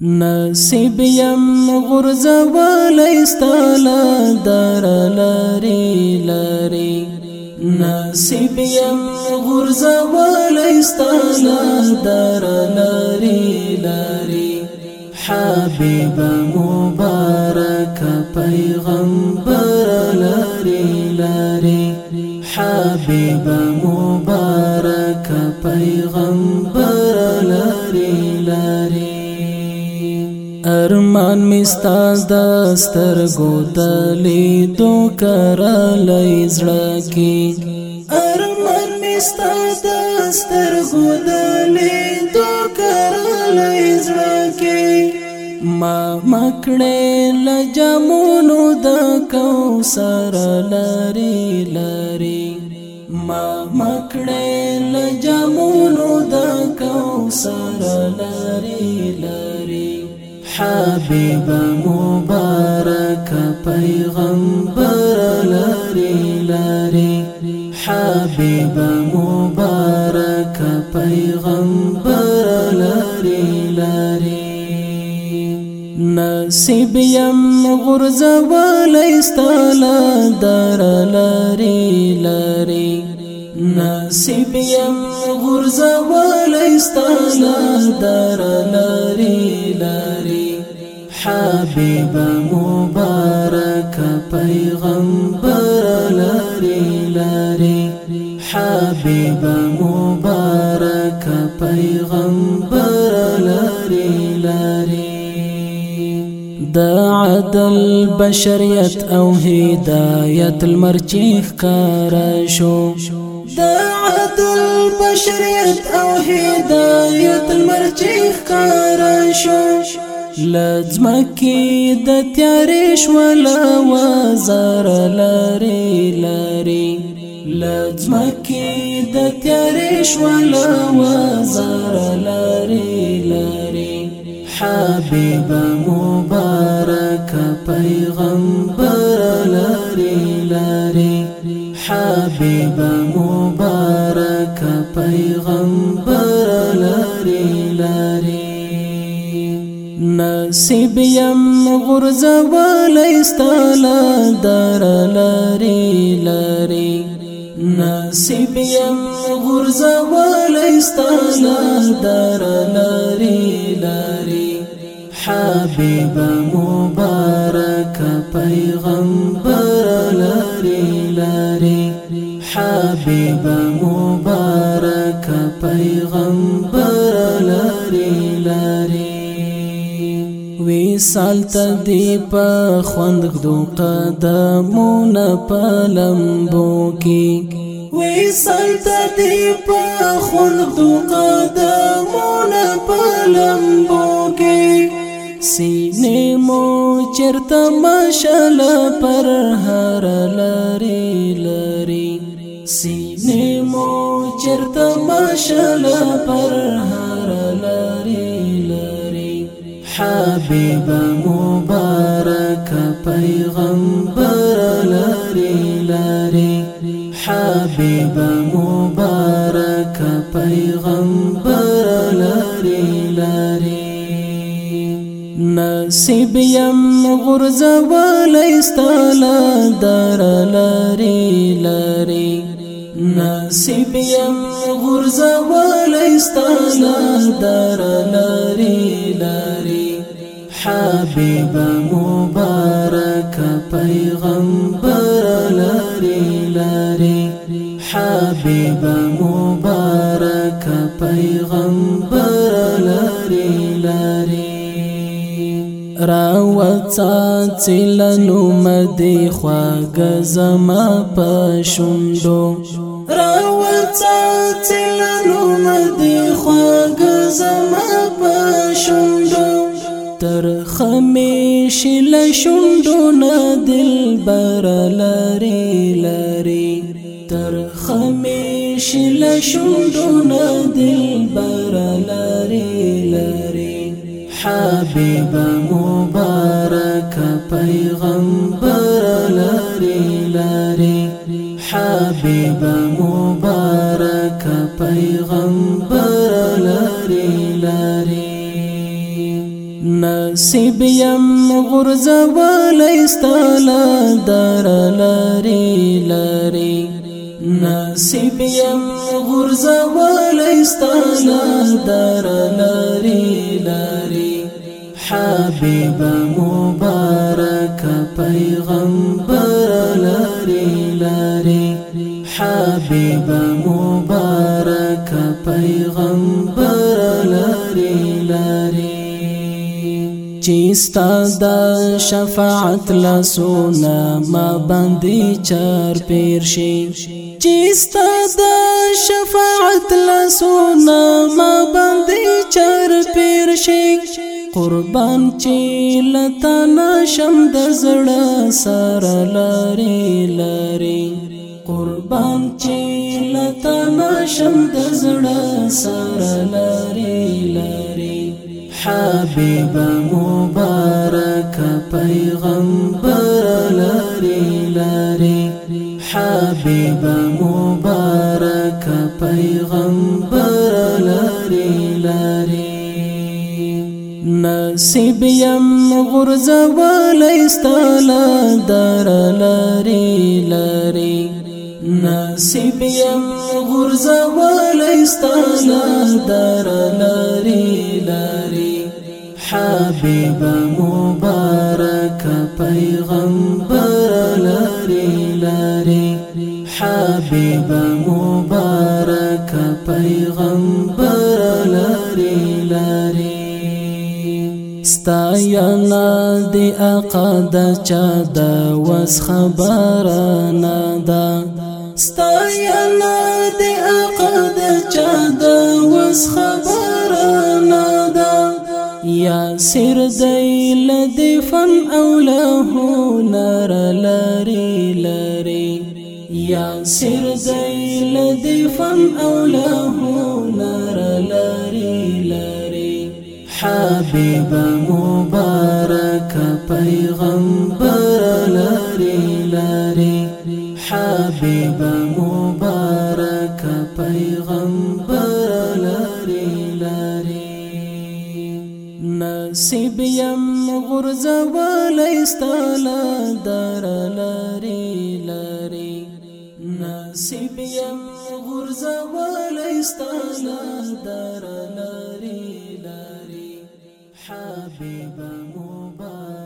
نصیب یم غرزوال استالا دار لری لری نصیب یم غرزوال استالا دار لری لری حبیب مبارک پیغمبر لری لری حبیب مبارک پیغمبر ارمان مستاز د سترګو دلی دو کرا لزړه کی ارمان مستاز د سترګو دلی دو کرا لزړه کی ما مکړې لجمونو د کوثر لری لری ما مکړې لجمونو د کوثر لری لری حبیب مبارک پیغمبر لری لری حبیب مبارک پیغمبر لری لری نصیب یم غرز ولیستال در لری لری نصیب یم غرز ولیستال در لری لری حبيب مبارك پیغمبر لری لری حبيب مبارك پیغمبر لری لری دا عدل بشریت او هدایت المرچیخ کار دا عدل بشریت او هدایت المرچیخ کار لزمکی د تیارې ولا وزر لری لری لزمکی د تیارې ولا وزر لری لری حبیب مبارک پیغمبر لری لری حبیب مبارک پیغمبر نصیب یم غرزه والی ستاله دار لری لری نصیب یم غرزه والی ستاله دار لری لری حبیب مبارک پیغمبر لری لری حبیب مبارک پیغمبر وی سال ته دی په خوند دو قدمونه په لمبو کې وی سال ته دی په خوند دو قدمونه په لمبو کې سینې مو چرته مشل پر هر لری لری سینې مو چرته مشل پر هر لری حبيب مبارك پیغمبر لاري لاري حبيب مبارك پیغمبر لاري لاري نصیب يم غرزه ولی ستاله در لاري لاري نصیب يم غرزه ولی لا در لاري لاري حبیب مبارک پیغمبر لری لری حبیب مبارک پیغمبر لری لری راوتا تلنو مدی خواگ زما پشندو راوتا تلنو مدی خواگ زما پشندو تر خمیش لشندو نا دل بر لری لری تر خمیش لشندو نا دل بر لری لری حبیب مبارک پیغمبر لری لری حبیب مبارک پیغمبر نصیب یم غرزوالی استالا دار لری لری نصیب یم غرزوالی استالا دار لری لری حبیب مبارک پیغمبر لری لری حبیب مبارک چې ستاد شفاعت لاسونه ما باندې چار پیر شي چې ستاد شفاعت لاسونه ما باندې چار پیر شي قربان چې لتا نشم د زړه سره لاري لاري قربان چې لتا نشم د زړه سره لاري لاري حبیب مبارک پیغمبر لاري لری حبیب مبارک پیغمبر لاري لری نصیب غرزة غرزوالیستالا دار لاري لاري نصیب یم غرزوالی ستانا دار لاری لاری حبیب مبارک پیغمبر لاری لاری حبیب مبارک پیغمبر لاری لاری ستاینا دی اقا دا وس دا وز دا ستاینا د عقد چا د وس خبر نه دا یا سر دیل دی فن او له نار لری لری یا سر دیل دی فن او له نار لری لری حبیب مبارک پیغمبر لری حبیب مبارک پیغمبر لری لری نصیب یم غرزوال استال در لری لری نصیب یم غرزوال استال در لری لری حبیب مبارک